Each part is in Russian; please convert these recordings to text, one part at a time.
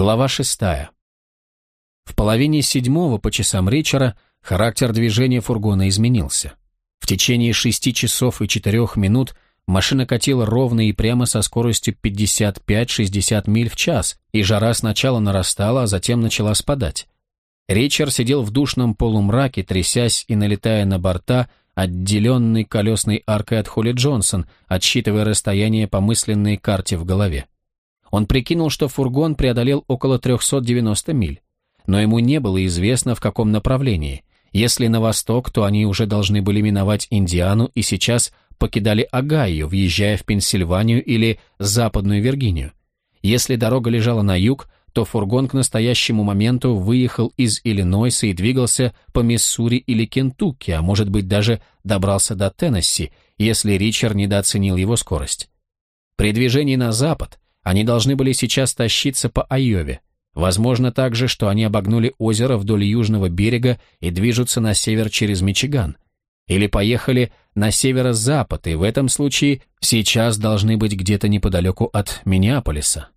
Глава шестая. В половине седьмого по часам Ричера характер движения фургона изменился. В течение шести часов и четырех минут машина катила ровно и прямо со скоростью 55-60 миль в час, и жара сначала нарастала, а затем начала спадать. Ричард сидел в душном полумраке, трясясь и налетая на борта, отделенный колесной аркой от Холли Джонсон, отсчитывая расстояние по мысленной карте в голове. Он прикинул, что фургон преодолел около 390 миль, но ему не было известно, в каком направлении. Если на восток, то они уже должны были миновать Индиану и сейчас покидали Огайо, въезжая в Пенсильванию или Западную Виргинию. Если дорога лежала на юг, то фургон к настоящему моменту выехал из Иллинойса и двигался по Миссури или Кентукки, а может быть даже добрался до Теннесси, если Ричард недооценил его скорость. При движении на запад они должны были сейчас тащиться по Айове. Возможно также, что они обогнули озеро вдоль южного берега и движутся на север через Мичиган. Или поехали на северо-запад, и в этом случае сейчас должны быть где-то неподалеку от Миннеаполиса.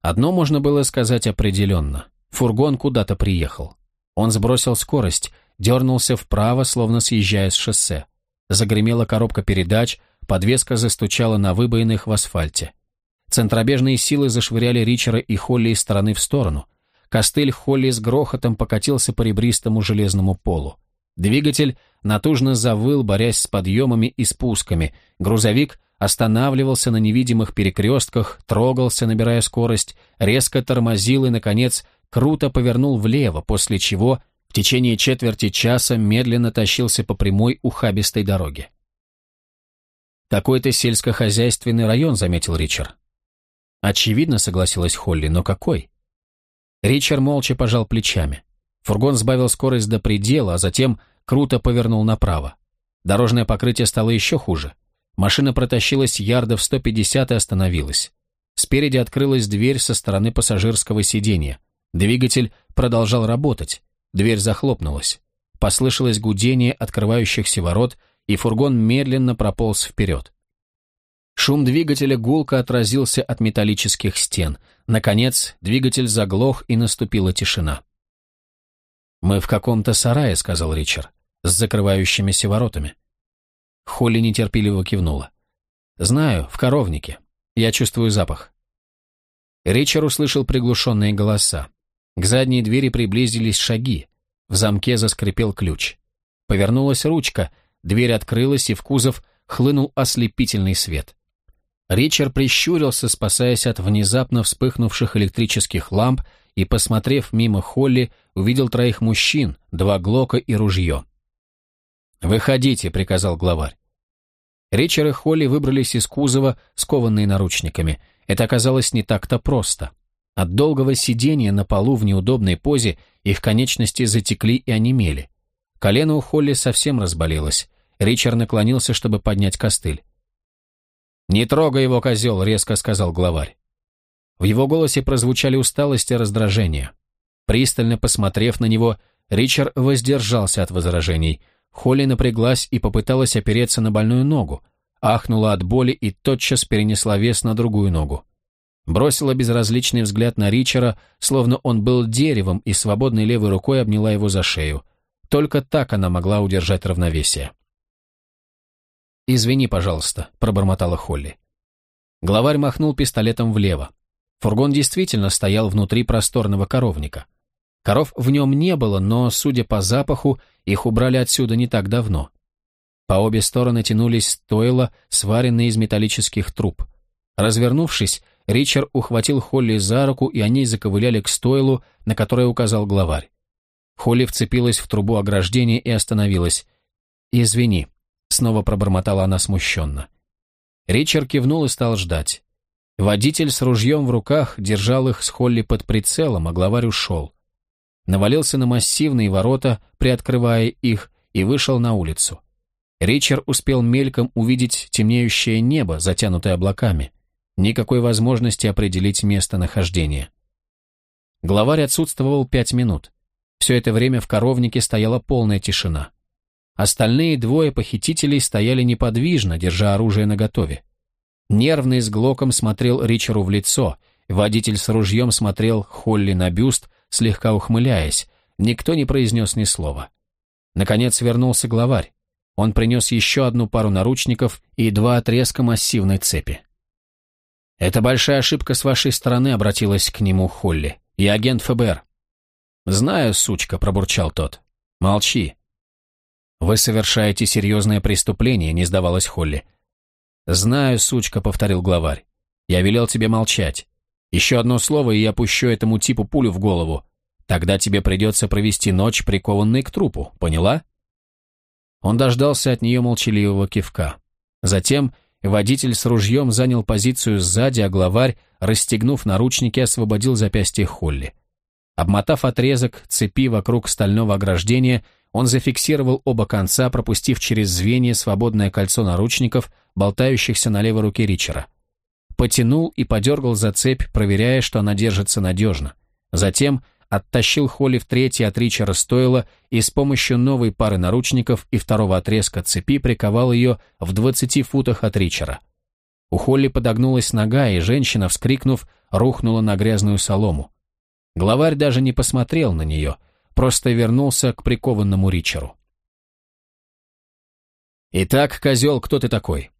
Одно можно было сказать определенно. Фургон куда-то приехал. Он сбросил скорость, дернулся вправо, словно съезжая с шоссе. Загремела коробка передач, подвеска застучала на выбоинах в асфальте. Центробежные силы зашвыряли Ричера и Холли из стороны в сторону. Костыль Холли с грохотом покатился по ребристому железному полу. Двигатель натужно завыл, борясь с подъемами и спусками. Грузовик останавливался на невидимых перекрестках, трогался, набирая скорость, резко тормозил и, наконец, круто повернул влево, после чего в течение четверти часа медленно тащился по прямой ухабистой дороге. «Такой-то сельскохозяйственный район», — заметил Ричард. Очевидно, согласилась Холли, но какой? Ричард молча пожал плечами. Фургон сбавил скорость до предела, а затем круто повернул направо. Дорожное покрытие стало еще хуже. Машина протащилась ярдов 150 и остановилась. Спереди открылась дверь со стороны пассажирского сиденья. Двигатель продолжал работать. Дверь захлопнулась. Послышалось гудение открывающихся ворот, и фургон медленно прополз вперед. Шум двигателя гулко отразился от металлических стен. Наконец, двигатель заглох, и наступила тишина. «Мы в каком-то сарае», — сказал Ричард, — «с закрывающимися воротами». Холли нетерпеливо кивнула. «Знаю, в коровнике. Я чувствую запах». Ричард услышал приглушенные голоса. К задней двери приблизились шаги. В замке заскрипел ключ. Повернулась ручка, дверь открылась, и в кузов хлынул ослепительный свет. Ричард прищурился, спасаясь от внезапно вспыхнувших электрических ламп, и, посмотрев мимо Холли, увидел троих мужчин, два глока и ружье. «Выходите», — приказал главарь. Ричард и Холли выбрались из кузова, скованные наручниками. Это оказалось не так-то просто. От долгого сидения на полу в неудобной позе их конечности затекли и онемели. Колено у Холли совсем разболелось. Ричард наклонился, чтобы поднять костыль. «Не трогай его, козел!» — резко сказал главарь. В его голосе прозвучали усталость и раздражение. Пристально посмотрев на него, Ричард воздержался от возражений. Холли напряглась и попыталась опереться на больную ногу, ахнула от боли и тотчас перенесла вес на другую ногу. Бросила безразличный взгляд на Ричера, словно он был деревом, и свободной левой рукой обняла его за шею. Только так она могла удержать равновесие. «Извини, пожалуйста», — пробормотала Холли. Главарь махнул пистолетом влево. Фургон действительно стоял внутри просторного коровника. Коров в нем не было, но, судя по запаху, их убрали отсюда не так давно. По обе стороны тянулись стойла, сваренные из металлических труб. Развернувшись, Ричард ухватил Холли за руку, и они заковыляли к стойлу, на которое указал главарь. Холли вцепилась в трубу ограждения и остановилась. «Извини», Снова пробормотала она смущенно. Ричард кивнул и стал ждать. Водитель с ружьем в руках держал их с Холли под прицелом, а главарь ушел. Навалился на массивные ворота, приоткрывая их, и вышел на улицу. Ричард успел мельком увидеть темнеющее небо, затянутое облаками. Никакой возможности определить местонахождение. Главарь отсутствовал пять минут. Все это время в коровнике стояла полная тишина. Остальные двое похитителей стояли неподвижно, держа оружие наготове. Нервный с Глоком смотрел Ричеру в лицо, водитель с ружьем смотрел Холли на бюст, слегка ухмыляясь. Никто не произнес ни слова. Наконец вернулся главарь. Он принес еще одну пару наручников и два отрезка массивной цепи. «Это большая ошибка с вашей стороны», — обратилась к нему Холли. «Я агент ФБР». «Знаю, сучка», — пробурчал тот. «Молчи». «Вы совершаете серьезное преступление», — не сдавалась Холли. «Знаю, сучка», — повторил главарь. «Я велел тебе молчать. Еще одно слово, и я пущу этому типу пулю в голову. Тогда тебе придется провести ночь, прикованной к трупу, поняла?» Он дождался от нее молчаливого кивка. Затем водитель с ружьем занял позицию сзади, а главарь, расстегнув наручники, освободил запястье Холли. Обмотав отрезок цепи вокруг стального ограждения, он зафиксировал оба конца, пропустив через звенья свободное кольцо наручников, болтающихся на левой руке Ричера. Потянул и подергал за цепь, проверяя, что она держится надежно. Затем оттащил Холли в третье от Ричера стоило и с помощью новой пары наручников и второго отрезка цепи приковал ее в 20 футах от Ричера. У Холли подогнулась нога, и женщина, вскрикнув, рухнула на грязную солому. Главарь даже не посмотрел на нее, просто вернулся к прикованному Ричеру. «Итак, козел, кто ты такой?»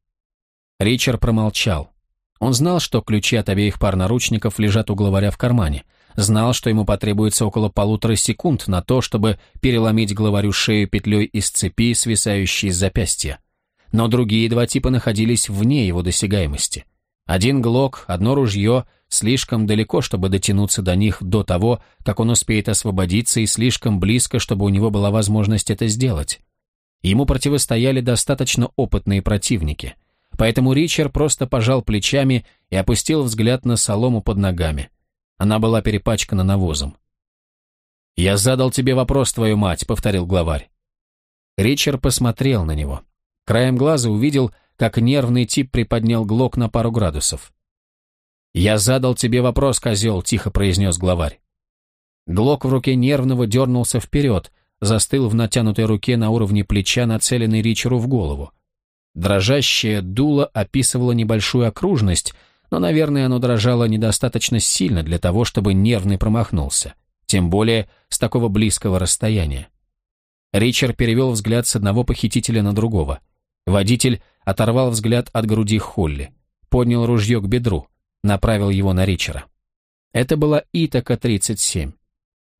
Ричард промолчал. Он знал, что ключи от обеих пар наручников лежат у главаря в кармане. Знал, что ему потребуется около полутора секунд на то, чтобы переломить главарю шею петлей из цепи, свисающей с запястья. Но другие два типа находились вне его досягаемости. Один глок, одно ружье, слишком далеко, чтобы дотянуться до них до того, как он успеет освободиться, и слишком близко, чтобы у него была возможность это сделать. Ему противостояли достаточно опытные противники, поэтому Ричард просто пожал плечами и опустил взгляд на солому под ногами. Она была перепачкана навозом. «Я задал тебе вопрос, твою мать», — повторил главарь. Ричард посмотрел на него. Краем глаза увидел, как нервный тип приподнял глок на пару градусов. «Я задал тебе вопрос, козел», — тихо произнес главарь. Глок в руке нервного дернулся вперед, застыл в натянутой руке на уровне плеча, нацеленный Ричеру в голову. Дрожащее дуло описывало небольшую окружность, но, наверное, оно дрожало недостаточно сильно для того, чтобы нервный промахнулся, тем более с такого близкого расстояния. Ричард перевел взгляд с одного похитителя на другого. Водитель оторвал взгляд от груди Холли, поднял ружье к бедру, направил его на Ричера. Это была Итака-37.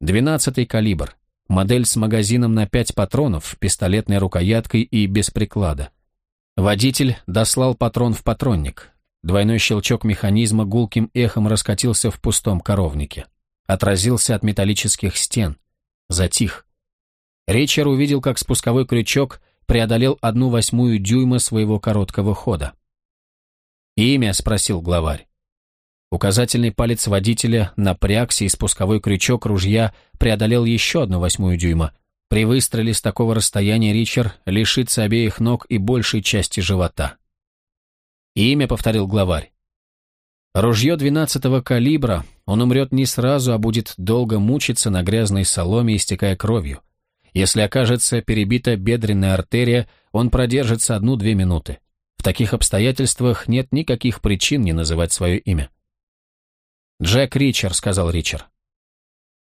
Двенадцатый калибр, модель с магазином на пять патронов, пистолетной рукояткой и без приклада. Водитель дослал патрон в патронник. Двойной щелчок механизма гулким эхом раскатился в пустом коровнике. Отразился от металлических стен. Затих. Ричер увидел, как спусковой крючок преодолел одну восьмую дюйма своего короткого хода. «Имя?» — спросил главарь. Указательный палец водителя напрягся, и спусковой крючок ружья преодолел еще одну восьмую дюйма. При выстреле с такого расстояния Ричард лишится обеих ног и большей части живота. «Имя», — повторил главарь. Ружье двенадцатого калибра, он умрет не сразу, а будет долго мучиться на грязной соломе, истекая кровью. Если окажется перебита бедренная артерия, он продержится одну-две минуты. В таких обстоятельствах нет никаких причин не называть свое имя. «Джек Ричард», — сказал Ричард.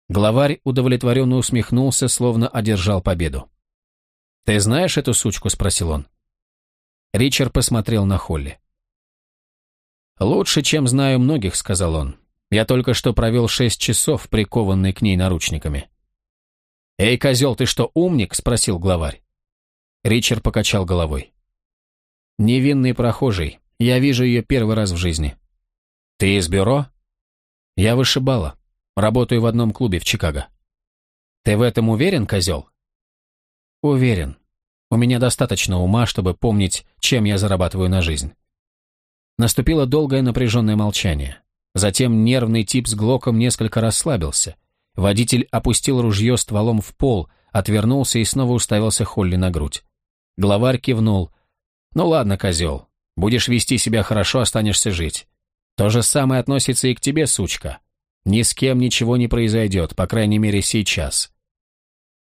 Главарь удовлетворенно усмехнулся, словно одержал победу. «Ты знаешь эту сучку?» — спросил он. Ричард посмотрел на Холли. «Лучше, чем знаю многих», — сказал он. «Я только что провел шесть часов, прикованный к ней наручниками». «Эй, козел, ты что, умник?» — спросил главарь. Ричард покачал головой. «Невинный прохожий. Я вижу ее первый раз в жизни». «Ты из бюро?» «Я вышибала. Работаю в одном клубе в Чикаго». «Ты в этом уверен, козел?» «Уверен. У меня достаточно ума, чтобы помнить, чем я зарабатываю на жизнь». Наступило долгое напряженное молчание. Затем нервный тип с глоком несколько расслабился — Водитель опустил ружье стволом в пол, отвернулся и снова уставился Холли на грудь. Главарь кивнул. «Ну ладно, козел, будешь вести себя хорошо, останешься жить. То же самое относится и к тебе, сучка. Ни с кем ничего не произойдет, по крайней мере сейчас».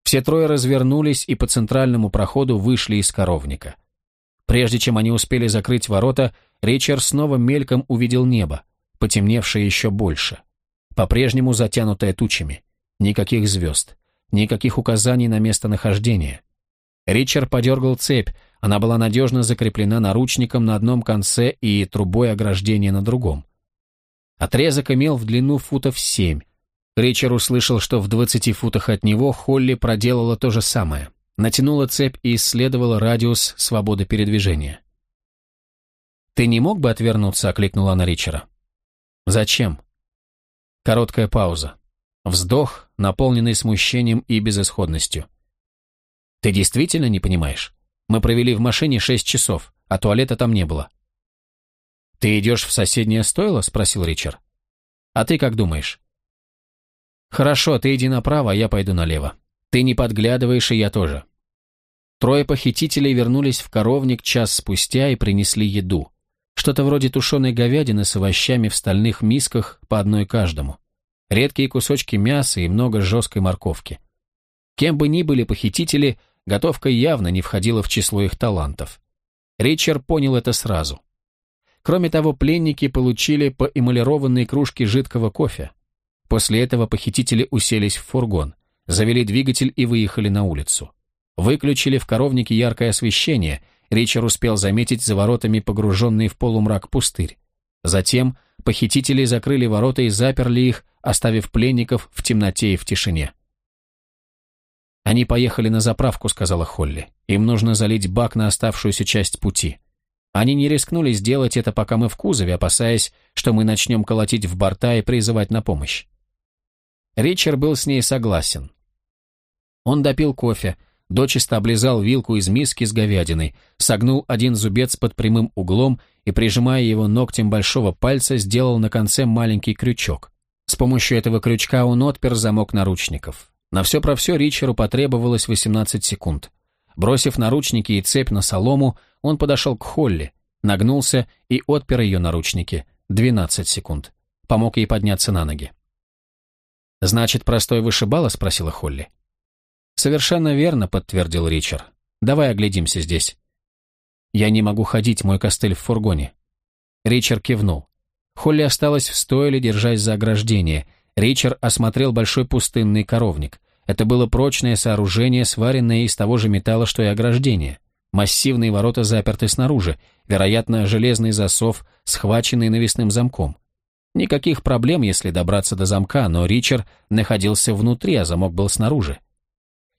Все трое развернулись и по центральному проходу вышли из коровника. Прежде чем они успели закрыть ворота, Ричард снова мельком увидел небо. потемневшее еще больше. По-прежнему затянутое тучами. Никаких звезд. Никаких указаний на местонахождение. Ричард подергал цепь, она была надежно закреплена наручником на одном конце и трубой ограждения на другом. Отрезок имел в длину футов семь. Ричард услышал, что в двадцати футах от него Холли проделала то же самое. Натянула цепь и исследовала радиус свободы передвижения. «Ты не мог бы отвернуться?» — окликнула она Ричера. «Зачем?» Короткая пауза. Вздох, наполненный смущением и безысходностью. «Ты действительно не понимаешь? Мы провели в машине шесть часов, а туалета там не было». «Ты идешь в соседнее стойло?» — спросил Ричард. «А ты как думаешь?» «Хорошо, ты иди направо, а я пойду налево. Ты не подглядываешь, и я тоже». Трое похитителей вернулись в коровник час спустя и принесли еду. Что-то вроде тушеной говядины с овощами в стальных мисках по одной каждому. Редкие кусочки мяса и много жесткой морковки. Кем бы ни были похитители, готовка явно не входила в число их талантов. Ричард понял это сразу. Кроме того, пленники получили по эмалированной кружке жидкого кофе. После этого похитители уселись в фургон, завели двигатель и выехали на улицу. Выключили в коровнике яркое освещение, Ричард успел заметить за воротами погруженный в полумрак пустырь. Затем похитители закрыли ворота и заперли их, оставив пленников в темноте и в тишине. «Они поехали на заправку», — сказала Холли. «Им нужно залить бак на оставшуюся часть пути. Они не рискнули сделать это, пока мы в кузове, опасаясь, что мы начнем колотить в борта и призывать на помощь». Ричард был с ней согласен. Он допил кофе, дочисто облизал вилку из миски с говядиной, согнул один зубец под прямым углом и, прижимая его ногтем большого пальца, сделал на конце маленький крючок. С помощью этого крючка он отпер замок наручников. На все про все Ричеру потребовалось 18 секунд. Бросив наручники и цепь на солому, он подошел к Холли, нагнулся и отпер ее наручники. 12 секунд. Помог ей подняться на ноги. «Значит, простой вышибала?» — спросила Холли. «Совершенно верно», — подтвердил Ричард. «Давай оглядимся здесь». «Я не могу ходить, мой костыль в фургоне». Ричард кивнул. Холли осталась в стойле, держась за ограждение. Ричард осмотрел большой пустынный коровник. Это было прочное сооружение, сваренное из того же металла, что и ограждение. Массивные ворота заперты снаружи, вероятно, железный засов, схваченный навесным замком. Никаких проблем, если добраться до замка, но Ричард находился внутри, а замок был снаружи.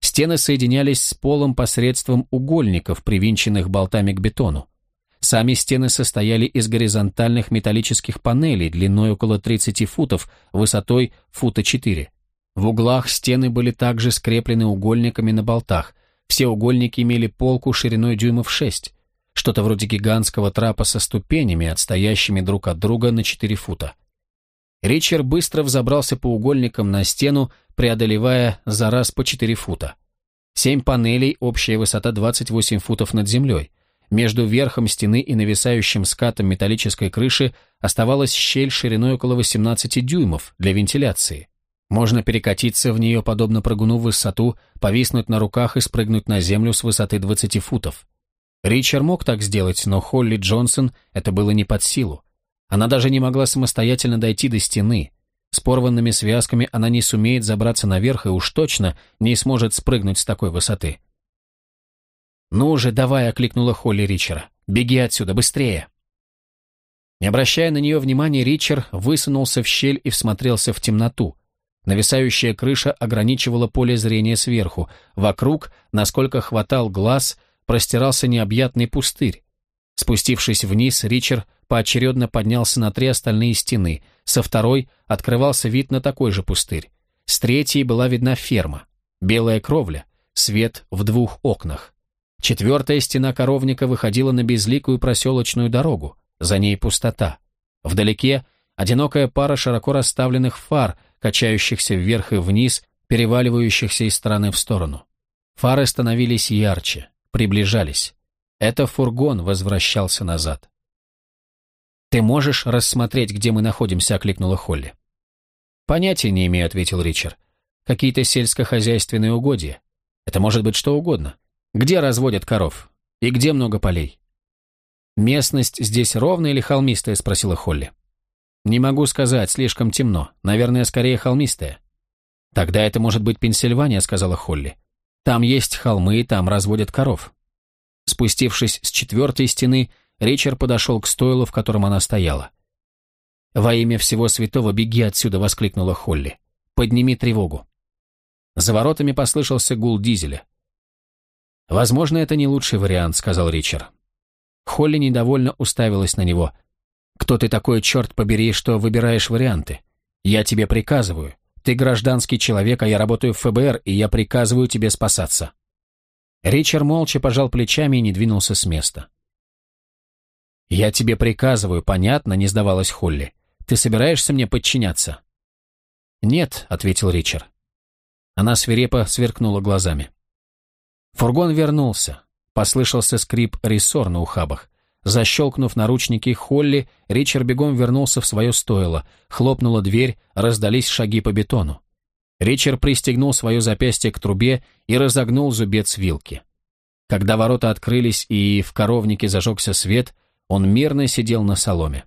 Стены соединялись с полом посредством угольников, привинченных болтами к бетону. Сами стены состояли из горизонтальных металлических панелей длиной около 30 футов, высотой фута 4. В углах стены были также скреплены угольниками на болтах. Все угольники имели полку шириной дюймов 6, что-то вроде гигантского трапа со ступенями, отстоящими друг от друга на 4 фута. Ричард быстро взобрался по угольникам на стену, преодолевая за раз по 4 фута. Семь панелей, общая высота 28 футов над землей. Между верхом стены и нависающим скатом металлической крыши оставалась щель шириной около 18 дюймов для вентиляции. Можно перекатиться в нее, подобно прыгуну в высоту, повиснуть на руках и спрыгнуть на землю с высоты 20 футов. Ричард мог так сделать, но Холли Джонсон это было не под силу. Она даже не могла самостоятельно дойти до стены. С порванными связками она не сумеет забраться наверх и уж точно не сможет спрыгнуть с такой высоты. «Ну же, давай!» — окликнула Холли Ричера. «Беги отсюда, быстрее!» Не обращая на нее внимания, Ричард высунулся в щель и всмотрелся в темноту. Нависающая крыша ограничивала поле зрения сверху. Вокруг, насколько хватал глаз, простирался необъятный пустырь. Спустившись вниз, Ричард поочередно поднялся на три остальные стены, со второй открывался вид на такой же пустырь. С третьей была видна ферма, белая кровля, свет в двух окнах. Четвертая стена коровника выходила на безликую проселочную дорогу, за ней пустота. Вдалеке одинокая пара широко расставленных фар, качающихся вверх и вниз, переваливающихся из стороны в сторону. Фары становились ярче, приближались. Это фургон возвращался назад. «Ты можешь рассмотреть, где мы находимся?» — окликнула Холли. «Понятия не имею», — ответил Ричард. «Какие-то сельскохозяйственные угодья. Это может быть что угодно. Где разводят коров? И где много полей?» «Местность здесь ровная или холмистая?» — спросила Холли. «Не могу сказать, слишком темно. Наверное, скорее холмистое». «Тогда это может быть Пенсильвания», — сказала Холли. «Там есть холмы, там разводят коров». Спустившись с четвертой стены, Ричард подошел к стойлу, в котором она стояла. «Во имя всего святого беги отсюда!» — воскликнула Холли. «Подними тревогу!» За воротами послышался гул дизеля. «Возможно, это не лучший вариант», — сказал Ричард. Холли недовольно уставилась на него. «Кто ты такой, черт побери, что выбираешь варианты? Я тебе приказываю. Ты гражданский человек, а я работаю в ФБР, и я приказываю тебе спасаться». Ричард молча пожал плечами и не двинулся с места. «Я тебе приказываю, понятно?» — не сдавалась Холли. «Ты собираешься мне подчиняться?» «Нет», — ответил Ричард. Она свирепо сверкнула глазами. Фургон вернулся. Послышался скрип рессор на ухабах. Защелкнув наручники Холли, Ричард бегом вернулся в свое стойло. Хлопнула дверь, раздались шаги по бетону. Ричард пристегнул свое запястье к трубе и разогнул зубец вилки. Когда ворота открылись и в коровнике зажегся свет, он мирно сидел на соломе.